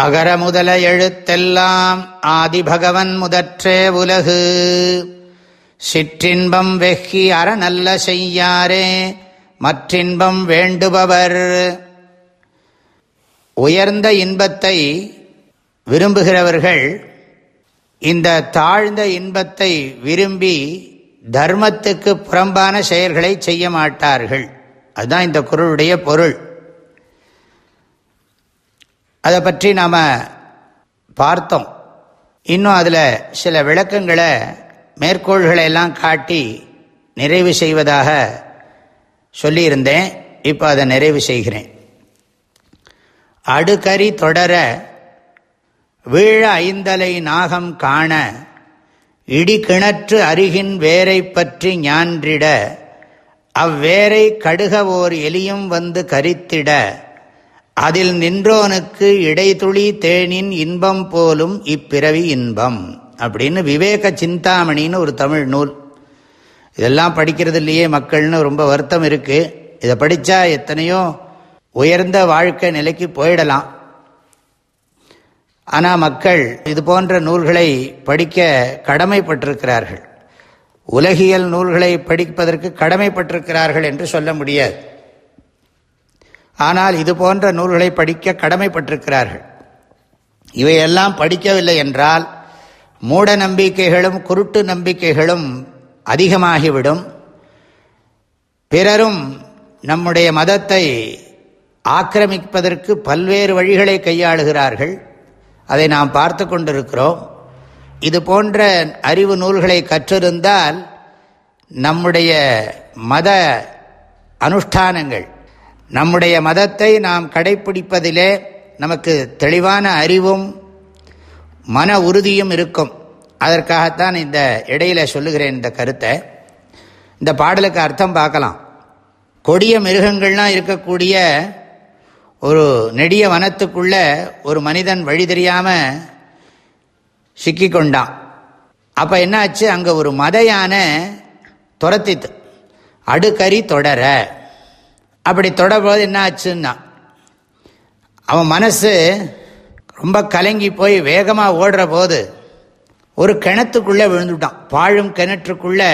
அகர முதல எழுத்தெல்லாம் ஆதிபகவன் முதற்றே உலகு. சிற்றின்பம் வெஹி அறநல்ல செய்யாரே மற்றின்பம் வேண்டுபவர். உயர்ந்த இன்பத்தை விரும்புகிறவர்கள் இந்த தாழ்ந்த இன்பத்தை விரும்பி தர்மத்துக்கு புறம்பான செயல்களை செய்ய மாட்டார்கள். அதுதான் இந்த குரலுடைய பொருள். அதை பற்றி நாம் பார்த்தோம். இன்னும் அதில் சில விளக்கங்களை மேற்கோள்களை எல்லாம் காட்டி நிறைவு செய்வதாக சொல்லியிருந்தேன். இப்போ அதை நிறைவு செய்கிறேன். அடுக்கரி தொடர வீழ ஐந்தலை நாகம் காண இடி கிணற்று அருகின் வேரை பற்றி ஞான்றிட அவ்வேரை கடுக ஓர் எலியும் வந்து கரித்திட அதில் நின்றோனுக்கு இடைத்துளி தேனின் இன்பம் போலும் இப்பிறவி இன்பம் அப்படின்னு விவேக சிந்தாமணின்னு ஒரு தமிழ் நூல். இதெல்லாம் படிக்கிறது இல்லையே மக்கள்னு ரொம்ப வருத்தம் இருக்குது இதை படித்தா எத்தனையோ உயர்ந்த வாழ்க்கை நிலைக்கு போயிடலாம். ஆனால் மக்கள் இது போன்ற நூல்களை படிக்க கடமைப்பட்டிருக்கிறார்கள். உலகியல் நூல்களை படிப்பதற்கு கடமைப்பட்டிருக்கிறார்கள் என்று சொல்ல முடியாது. ஆனால் இது போன்ற நூல்களை படிக்க கடமைப்பட்டிருக்கிறார்கள். இவையெல்லாம் படிக்கவில்லை என்றால் மூட நம்பிக்கைகளும் குருட்டு நம்பிக்கைகளும் அதிகமாகிவிடும். பிறரும் நம்முடைய மதத்தை ஆக்கிரமிப்பதற்கு பல்வேறு வழிகளை கையாளுகிறார்கள். அதை நாம் பார்த்து கொண்டிருக்கிறோம். இது போன்ற அறிவு நூல்களை கற்றிருந்தால் நம்முடைய மத அனுஷ்டானங்கள் நம்முடைய மதத்தை நாம் கடைப்பிடிப்பதிலே நமக்கு தெளிவான அறிவும் மன உறுதியும் இருக்கும். அதற்காகத்தான் இந்த இடையில சொல்லுகிறேன் இந்த கருத்தை. இந்த பாடலுக்கு அர்த்தம் பார்க்கலாம். கொடிய மிருகங்கள்லாம் இருக்கக்கூடிய ஒரு நெடிய வனத்துக்குள்ள ஒரு மனிதன் வழி தெரியாமல் சிக்கி கொண்டான். அப்போ என்னாச்சு? அங்கே ஒரு மத யானை துரத்தித்து அடுக்கறி தொடர. அப்படி தொடபோது என்ன ஆச்சுன்னா அவன் மனசு ரொம்ப கலங்கி போய் வேகமாக ஓடுற போது ஒரு கிணத்துக்குள்ளே விழுந்துட்டான். பாழும் கிணற்றுக்குள்ளே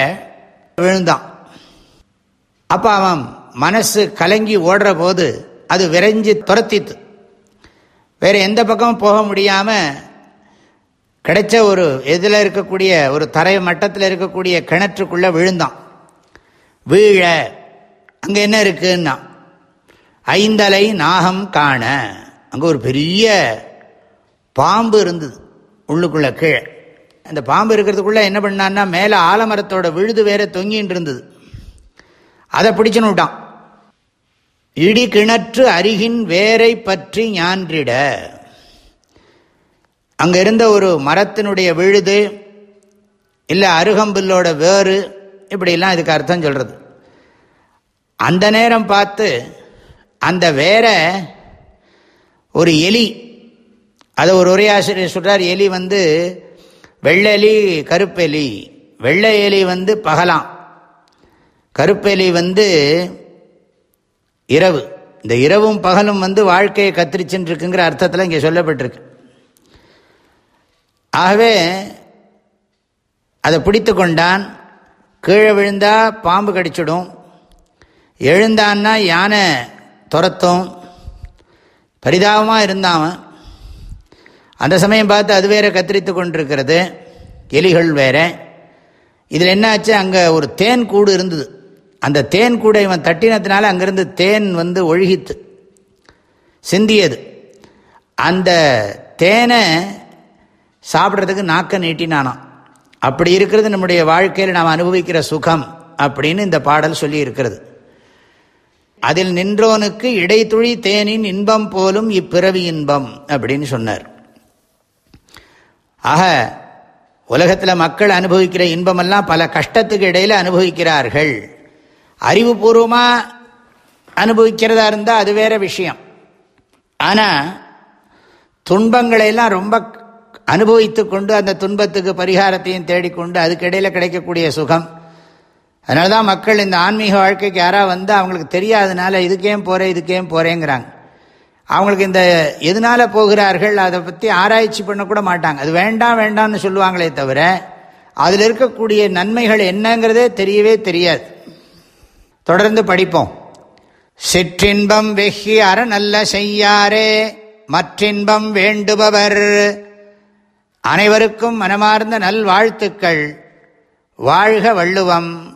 விழுந்தான். அப்போ அவன் மனசு கலங்கி ஓடுற போது அது விரைஞ்சி துரத்தித்து வேறு எந்த பக்கமும் போக முடியாமல் கிடைச்ச ஒரு எதில் இருக்கக்கூடிய ஒரு தரை மட்டத்தில் இருக்கக்கூடிய கிணற்றுக்குள்ளே விழுந்தான். வீழ அங்கே என்ன இருக்குன்னா ஐந்தலை நாகம் காண. அங்கே ஒரு பெரிய பாம்பு இருந்தது உள்ளுக்குள்ளே கீழே. அந்த பாம்பு இருக்கிறதுக்குள்ளே என்ன பண்ணான்னா மேலே ஆலமரத்தோட விழுது வேற தொங்கின்னு இருந்தது. அதை பிடிச்சுன்னு விட்டான். இடி கிணற்று அருகின் வேரை பற்றி ஞான்றிட. அங்கே இருந்த ஒரு மரத்தினுடைய விழுது இல்லை அருகம்பில்லோட வேறு இப்படிலாம் இதுக்கு அர்த்தம் சொல்கிறது அந்த நேரம் பார்த்து அந்த வேற ஒரு எலி அதை ஒரு உரையாசிரியர் சொல்கிறார் எலி வந்து வெள்ளெலி கருப்பெலி. வெள்ளை எலி வந்து பகலாம். கருப்பெலி வந்து இரவு. இந்த இரவும் பகலும் வந்து வாழ்க்கையை கத்திரிச்சுன்னு இருக்குங்கிற அர்த்தத்தில் இங்கே சொல்லப்பட்டிருக்கு. ஆகவே அதை பிடித்து கொண்டான் கீழே விழுந்தா பாம்பு கடிச்சிடும் எழுந்தான்னா யானை துரத்தும். பரிதாபமாக இருந்தான் அந்த சமயம் பார்த்து அது வேற கத்திரித்து கொண்டிருக்கிறது. எலிகள் வேற. இதில் என்னாச்சு? அங்கே ஒரு தேன் கூடு இருந்தது. அந்த தேன் கூடை இவன் தட்டினத்தினால அங்கேருந்து தேன் வந்து ஒழுகித்து சிந்தியது. அந்த தேனை சாப்பிட்றதுக்கு நாக்க நீட்டினானான் அப்படி இருக்கிறது நம்முடைய வாழ்க்கையில் நாம் அனுபவிக்கிற சுகம் அப்படின்னு இந்த பாடல் சொல்லி இருக்கிறது அதில் நின்றோனுக்கு இடைத்துழி தேனின் இன்பம் போலும் இப்பிறவி இன்பம் அப்படின்னு சொன்னார். ஆக உலகத்தில் மக்கள் அனுபவிக்கிற இன்பமெல்லாம் பல கஷ்டத்துக்கு இடையில் அனுபவிக்கிறார்கள். அறிவுபூர்வமாக அனுபவிக்கிறதா இருந்தால் அது வேற விஷயம். ஆனால் துன்பங்களையெல்லாம் ரொம்ப அனுபவித்து கொண்டு அந்த துன்பத்துக்கு பரிகாரத்தையும் தேடிக்கொண்டு அதுக்கிடையில் கிடைக்கக்கூடிய சுகம் அதனால தான் மக்கள் இந்த ஆன்மீக வாழ்க்கைக்கு யாராவது வந்து அவங்களுக்கு தெரியாதனால இதுக்கேம் போகிறேன் இதுக்கேம் போகிறேங்கிறாங்க அவங்களுக்கு இந்த எதனால போகிறார்கள் அதை பற்றி ஆராய்ச்சி பண்ணக்கூட மாட்டாங்க. அது வேண்டாம் வேண்டாம்னு சொல்லுவாங்களே தவிர அதில் இருக்கக்கூடிய நன்மைகள் என்னங்கிறதே தெரியவே தெரியாது. தொடர்ந்து படிப்போம். சிற்றின்பம் வெகி அற நல்ல செய்யாரே மற்றின்பம் வேண்டுபவர். அனைவருக்கும் மனமார்ந்த நல்வாழ்த்துக்கள். வாழ்க வள்ளுவம்.